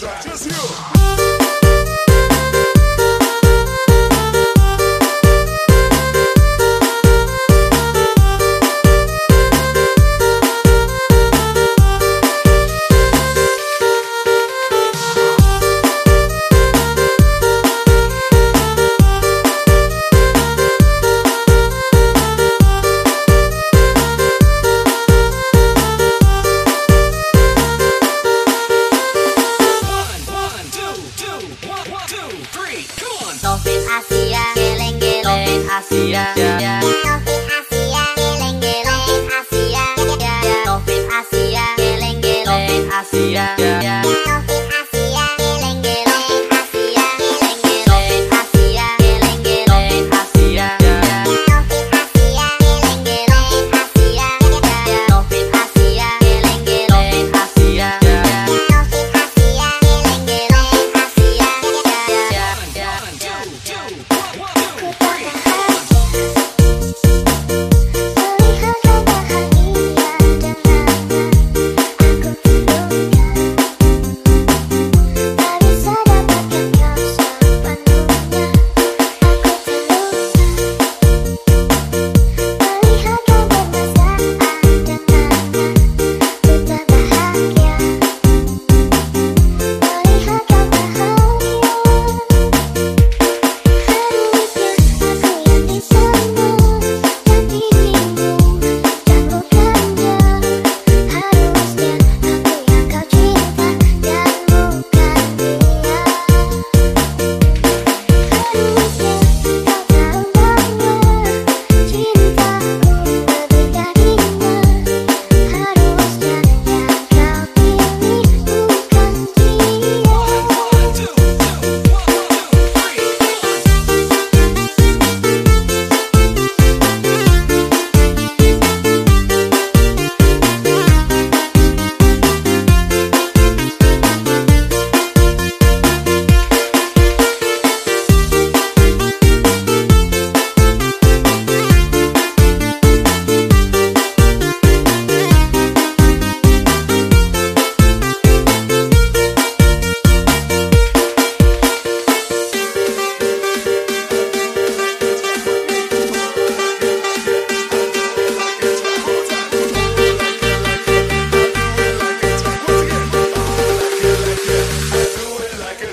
Just you.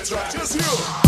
Just you.